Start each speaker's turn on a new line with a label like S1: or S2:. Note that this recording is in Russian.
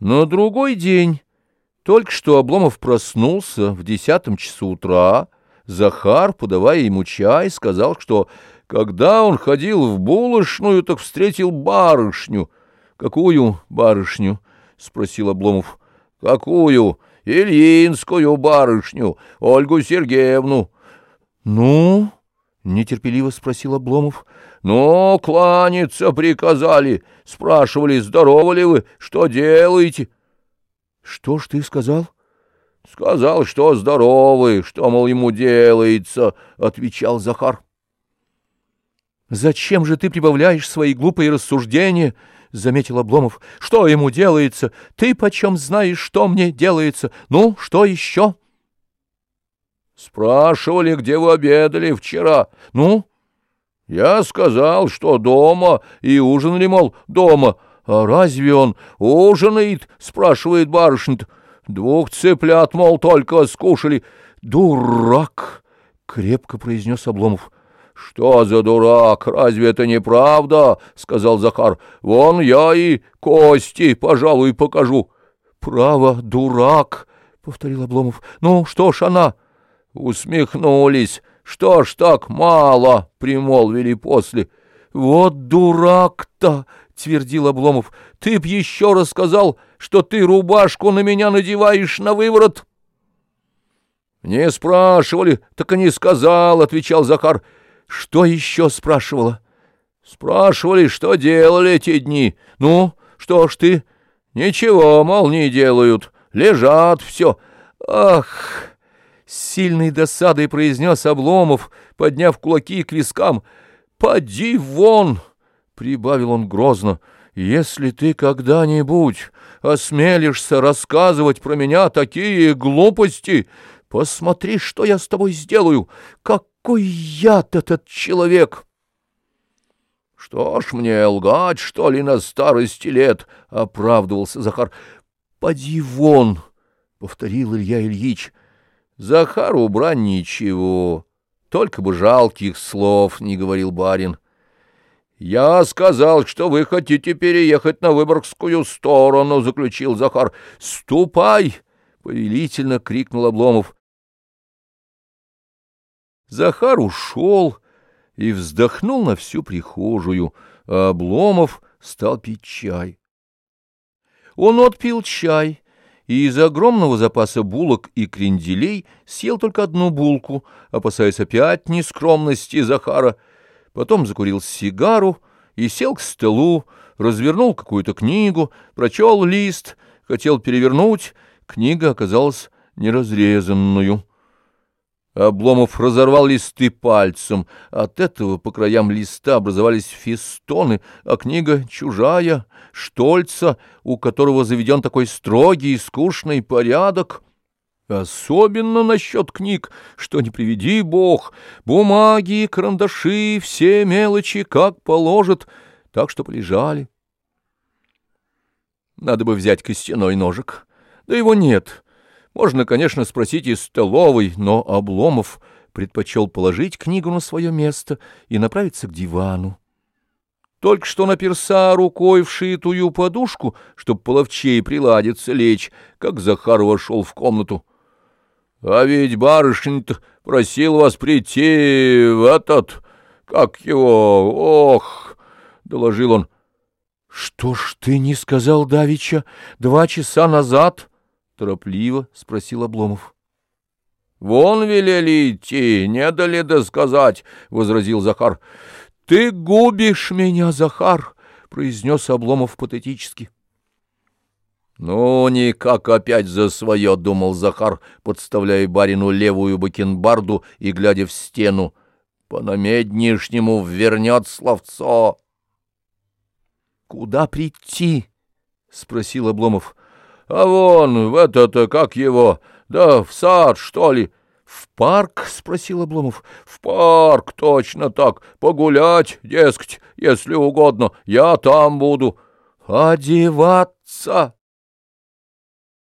S1: На другой день, только что Обломов проснулся в десятом часу утра, Захар, подавая ему чай, сказал, что когда он ходил в булочную, так встретил барышню. — Какую барышню? — спросил Обломов. — Какую? Ильинскую барышню, Ольгу Сергеевну. — Ну? — нетерпеливо спросил Обломов. — Ну, кланяться приказали. Спрашивали, здоровы ли вы, что делаете? — Что ж ты сказал? — Сказал, что здоровы, что, мол, ему делается, — отвечал Захар. — Зачем же ты прибавляешь свои глупые рассуждения? — заметил Обломов. — Что ему делается? Ты почем знаешь, что мне делается? Ну, что еще? — Спрашивали, где вы обедали вчера. Ну, я сказал, что дома, и ужинали, мол, дома. А разве он ужинает, спрашивает барышня-то. Двух цыплят, мол, только скушали. Дурак, крепко произнес Обломов. «Что за дурак? Разве это не правда?» — сказал Захар. «Вон я и кости, пожалуй, покажу». «Право, дурак!» — повторил Обломов. «Ну, что ж она?» Усмехнулись. Что ж так мало, примолвили после. Вот дурак-то, твердил Обломов. Ты б еще рассказал, что ты рубашку на меня надеваешь на выворот. Не спрашивали, так и не сказал, отвечал Захар. Что еще спрашивала? Спрашивали, что делали эти дни. Ну, что ж ты? Ничего, мол, не делают. Лежат все. Ах! С сильной досадой произнес Обломов, подняв кулаки к вискам. «Поди вон!» — прибавил он грозно. «Если ты когда-нибудь осмелишься рассказывать про меня такие глупости, посмотри, что я с тобой сделаю! Какой яд этот человек!» «Что ж мне, лгать, что ли, на старости лет?» — оправдывался Захар. «Поди вон!» — повторил Илья Ильич. Захару брань ничего, только бы жалких слов не говорил барин. «Я сказал, что вы хотите переехать на Выборгскую сторону», — заключил Захар. «Ступай!» — повелительно крикнул Обломов. Захар ушел и вздохнул на всю прихожую, а Обломов стал пить чай. Он отпил чай и из огромного запаса булок и кренделей съел только одну булку, опасаясь опять нескромности Захара. Потом закурил сигару и сел к столу, развернул какую-то книгу, прочел лист, хотел перевернуть, книга оказалась неразрезанную. Обломов разорвал листы пальцем. От этого по краям листа образовались фестоны, а книга чужая, Штольца, у которого заведен такой строгий и скучный порядок. Особенно насчет книг, что не приведи бог, бумаги, карандаши, все мелочи, как положат, так что полежали. Надо бы взять костяной ножик, да его нет — можно, конечно, спросить из столовой, но Обломов предпочел положить книгу на свое место и направиться к дивану. Только что наперся рукой в шитую подушку, чтоб половчей приладиться лечь, как Захар вошел в комнату. — А ведь барышня-то просил вас прийти в этот... Как его... Ох! — доложил он. — Что ж ты не сказал Давича два часа назад? — торопливо спросил Обломов. — Вон велели идти, не дали досказать, — возразил Захар. — Ты губишь меня, Захар, — произнес Обломов патетически. — Ну, никак опять за свое, — думал Захар, подставляя барину левую бакенбарду и глядя в стену. — По-намеднишнему вернет словцо. — Куда прийти? — спросил Обломов. А вон, в это-то, как его, да в сад, что ли? В парк? — спросил Обломов. — В парк, точно так. Погулять, дескать, если угодно. Я там буду. — Одеваться?